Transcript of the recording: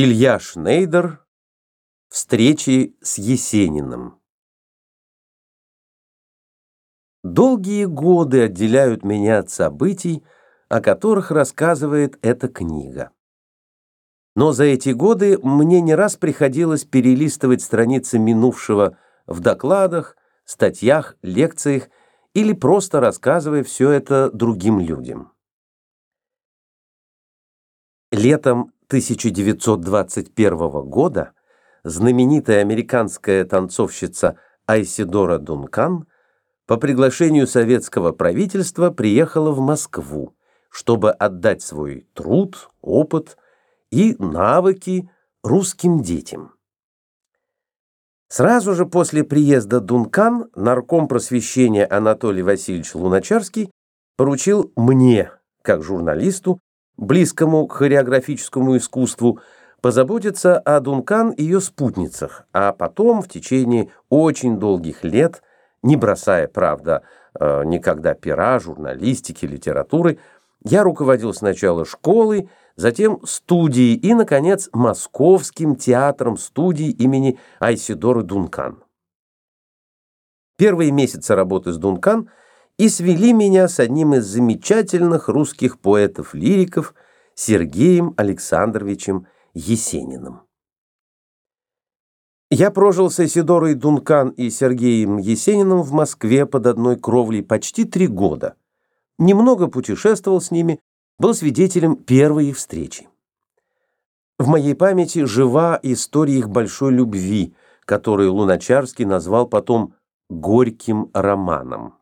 Илья Шнейдер. Встречи с Есениным. Долгие годы отделяют меня от событий, о которых рассказывает эта книга. Но за эти годы мне не раз приходилось перелистывать страницы минувшего в докладах, статьях, лекциях или просто рассказывая все это другим людям. Летом 1921 года знаменитая американская танцовщица Айсидора Дункан по приглашению советского правительства приехала в Москву, чтобы отдать свой труд, опыт и навыки русским детям. Сразу же после приезда Дункан нарком просвещения Анатолий Васильевич Луначарский поручил мне, как журналисту, близкому к хореографическому искусству, позаботиться о Дункан и ее спутницах, а потом в течение очень долгих лет, не бросая, правда, э, никогда пера, журналистики, литературы, я руководил сначала школой, затем студией и, наконец, Московским театром студии имени Айсидоры Дункан. Первые месяцы работы с Дункан – и свели меня с одним из замечательных русских поэтов-лириков Сергеем Александровичем Есениным. Я прожил с Исидорой Дункан и Сергеем Есениным в Москве под одной кровлей почти три года. Немного путешествовал с ними, был свидетелем первой их встречи. В моей памяти жива история их большой любви, которую Луначарский назвал потом «горьким романом».